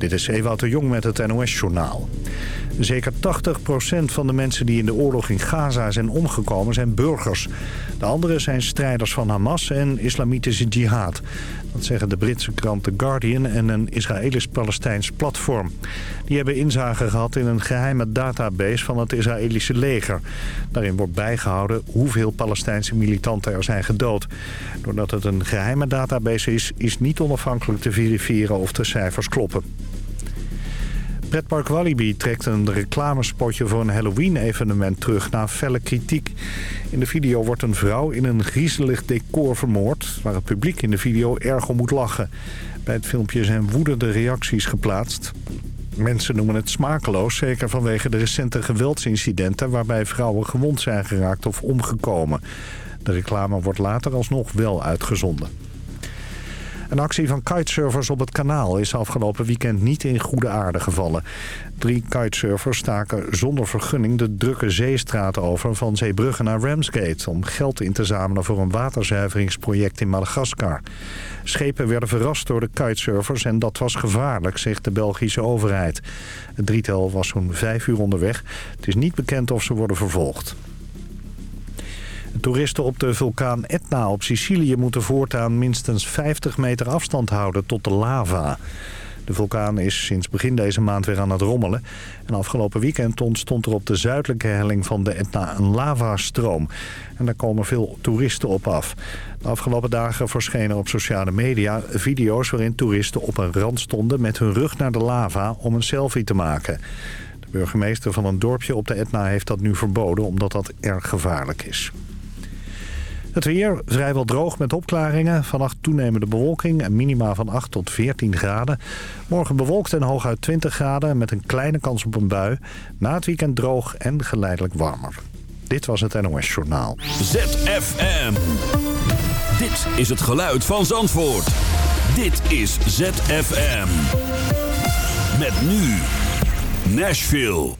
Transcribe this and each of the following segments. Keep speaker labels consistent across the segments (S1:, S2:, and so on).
S1: Dit is Ewout de Jong met het NOS-journaal. Zeker 80% van de mensen die in de oorlog in Gaza zijn omgekomen zijn burgers. De anderen zijn strijders van Hamas en islamitische jihad. Dat zeggen de Britse krant The Guardian en een Israëlisch-Palestijns platform. Die hebben inzage gehad in een geheime database van het Israëlische leger. Daarin wordt bijgehouden hoeveel Palestijnse militanten er zijn gedood. Doordat het een geheime database is, is niet onafhankelijk te verifiëren of de cijfers kloppen. Pretpark Walibi trekt een reclamespotje voor een Halloween-evenement terug na felle kritiek. In de video wordt een vrouw in een griezelig decor vermoord... waar het publiek in de video erg om moet lachen. Bij het filmpje zijn woedende reacties geplaatst. Mensen noemen het smakeloos, zeker vanwege de recente geweldsincidenten... waarbij vrouwen gewond zijn geraakt of omgekomen. De reclame wordt later alsnog wel uitgezonden. Een actie van kitesurfers op het kanaal is afgelopen weekend niet in goede aarde gevallen. Drie kitesurfers staken zonder vergunning de drukke zeestraat over van Zeebrugge naar Ramsgate... om geld in te zamelen voor een waterzuiveringsproject in Madagaskar. Schepen werden verrast door de kitesurfers en dat was gevaarlijk, zegt de Belgische overheid. Het drietal was zo'n vijf uur onderweg. Het is niet bekend of ze worden vervolgd. Toeristen op de vulkaan Etna op Sicilië moeten voortaan minstens 50 meter afstand houden tot de lava. De vulkaan is sinds begin deze maand weer aan het rommelen. En afgelopen weekend ontstond er op de zuidelijke helling van de Etna een lavastroom. En daar komen veel toeristen op af. De afgelopen dagen verschenen op sociale media video's waarin toeristen op een rand stonden met hun rug naar de lava om een selfie te maken. De burgemeester van een dorpje op de Etna heeft dat nu verboden omdat dat erg gevaarlijk is. Het weer vrijwel droog met opklaringen. Vannacht toenemende bewolking en minima van 8 tot 14 graden. Morgen bewolkt en hooguit 20 graden met een kleine kans op een bui. Na het weekend droog en geleidelijk warmer. Dit was het NOS Journaal.
S2: ZFM. Dit is het geluid van Zandvoort. Dit is ZFM. Met nu Nashville.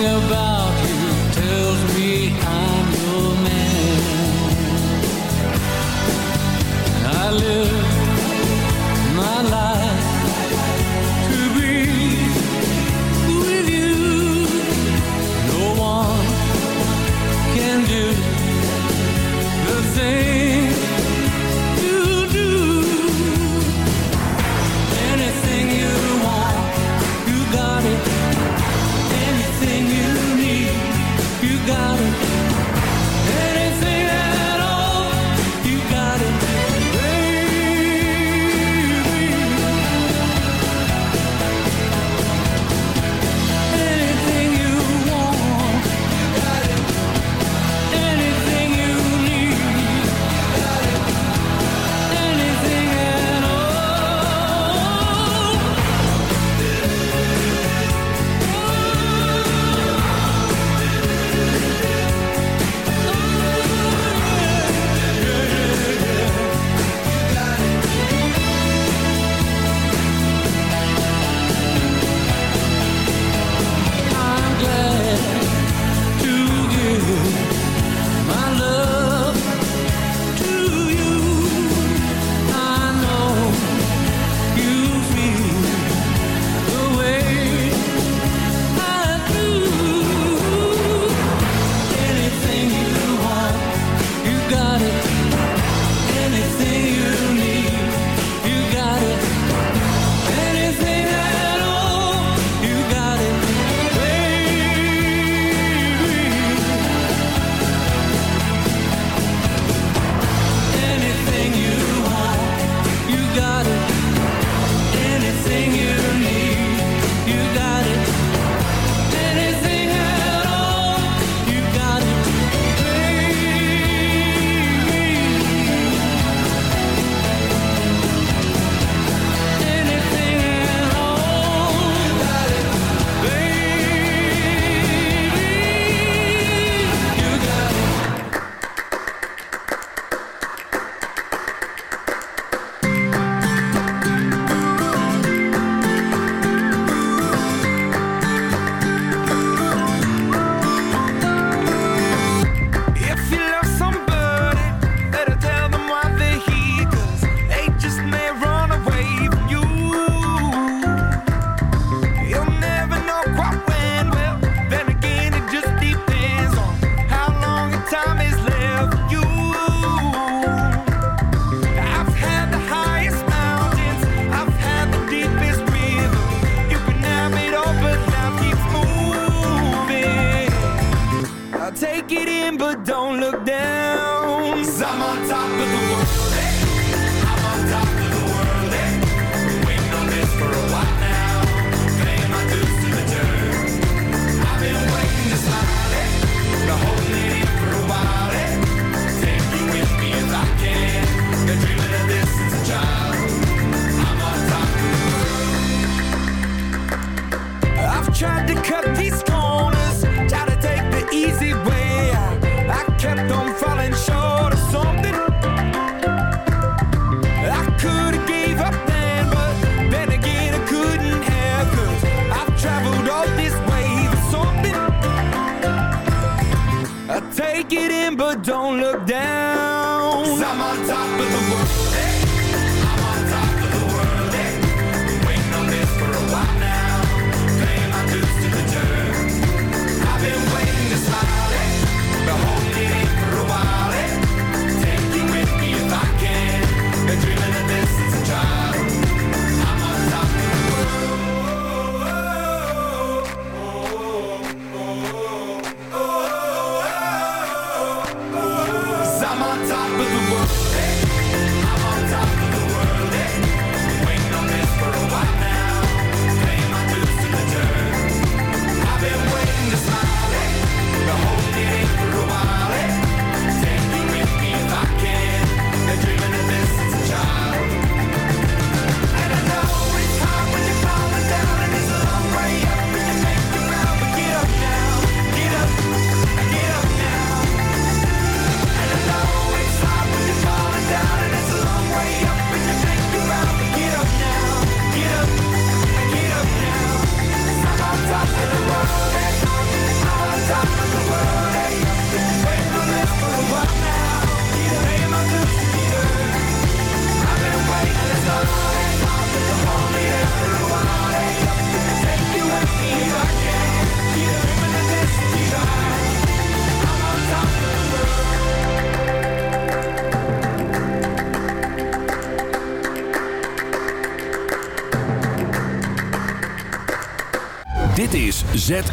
S3: about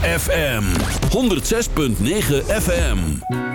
S4: ZFM 106.9 FM.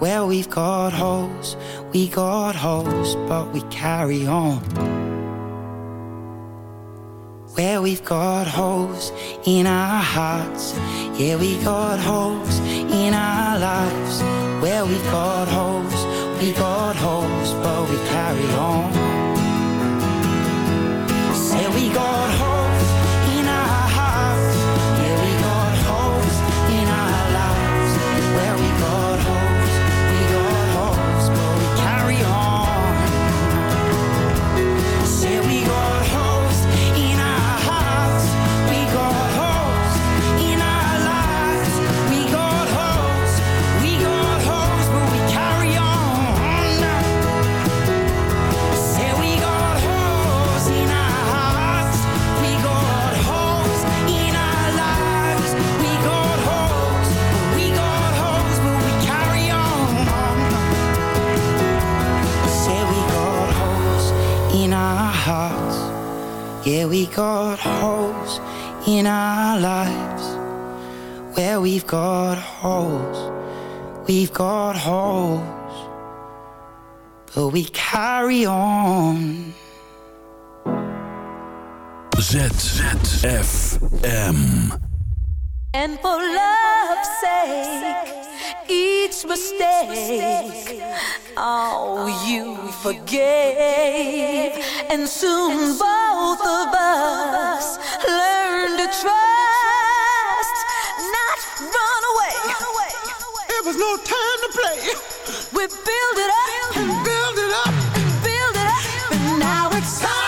S5: Well, we've got holes, we got holes, but we carry on. Where we've got holes in our hearts. Yeah, we got holes in our lives. Where we've got holes, we got holes, but we carry on. Say we got holes we've got holes, we've got holes, but we carry on.
S2: ZFM.
S6: And for love's sake, each mistake, oh, you forgave. And soon both of us learn to trust,
S7: was no time to play.
S6: We build it up and build it up and build it up, and now it's solid.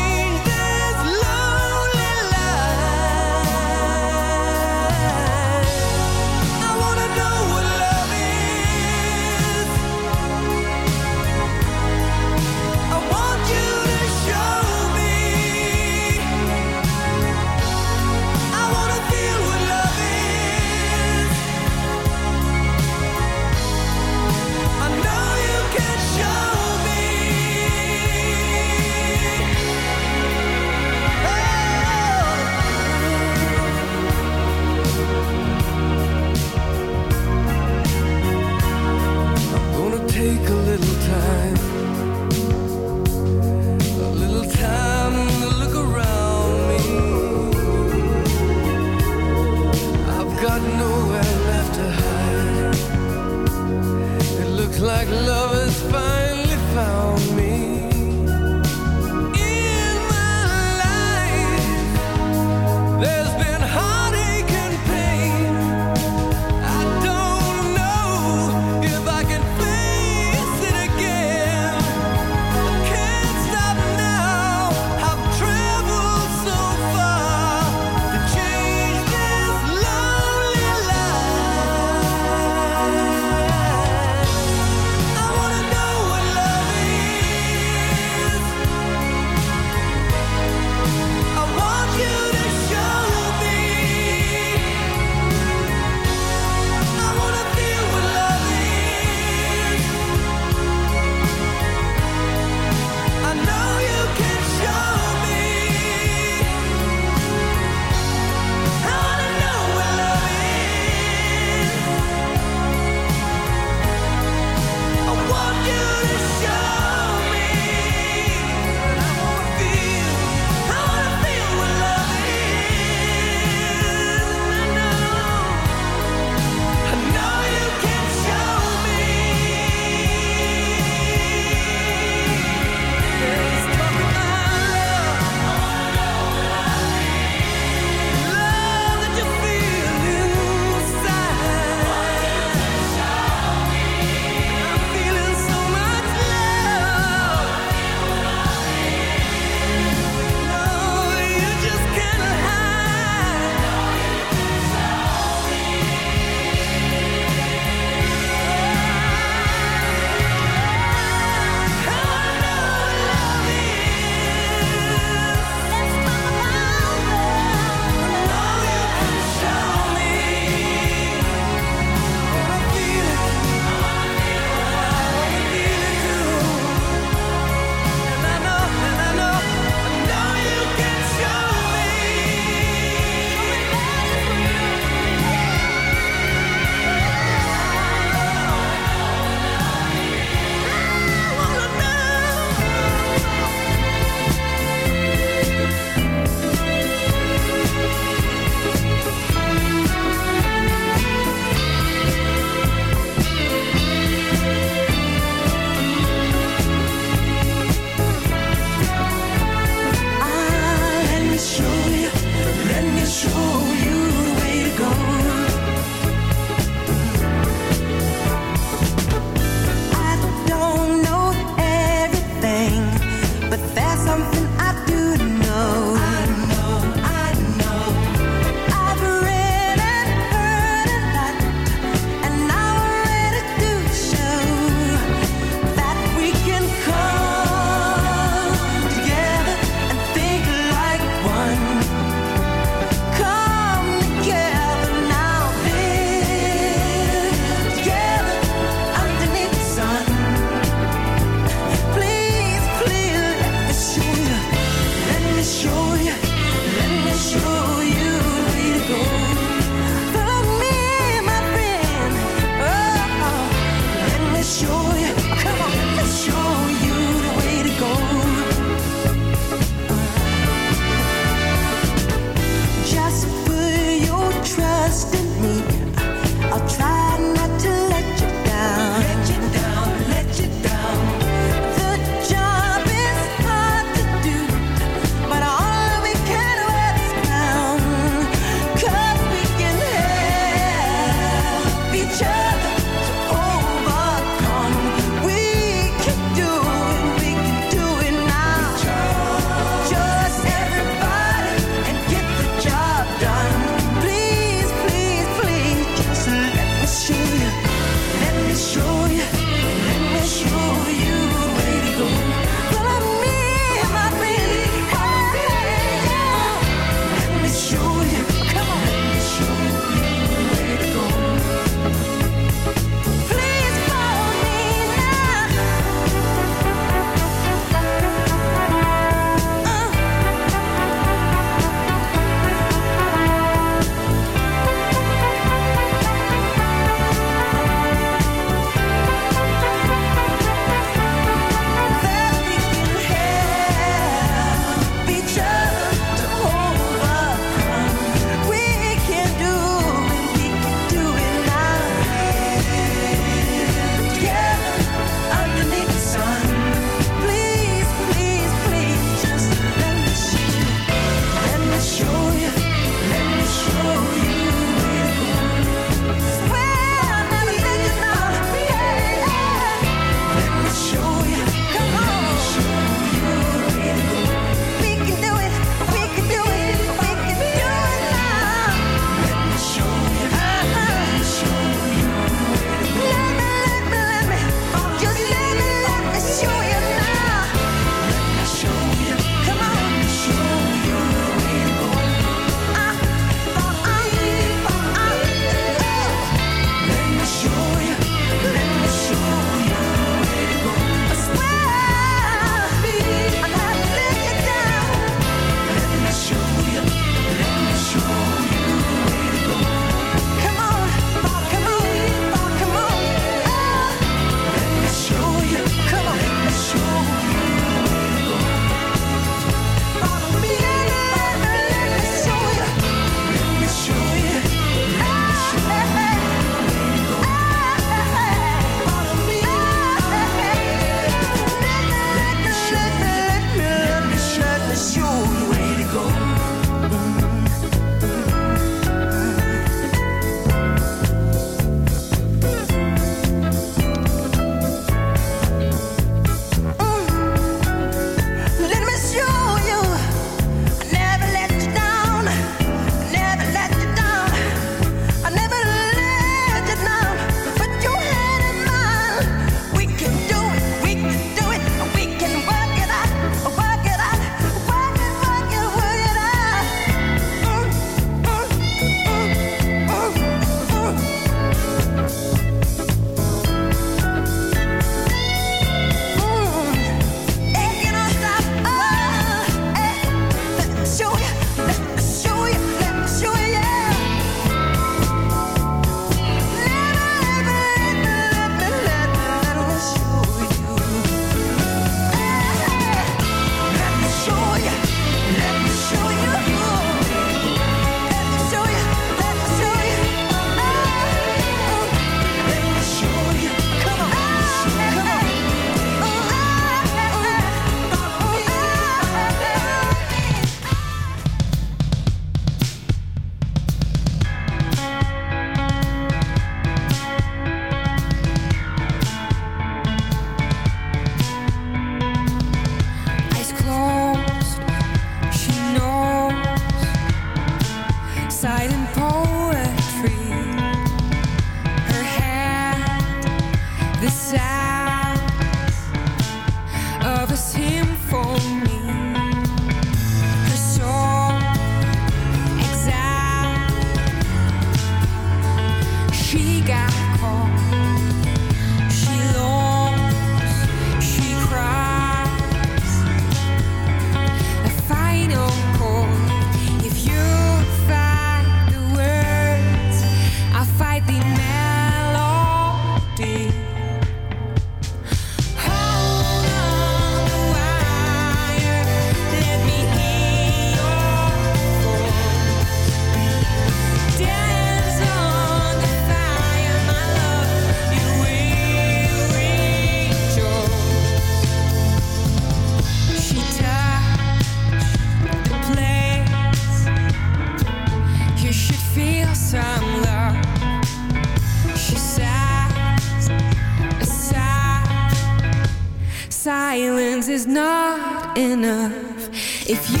S8: If you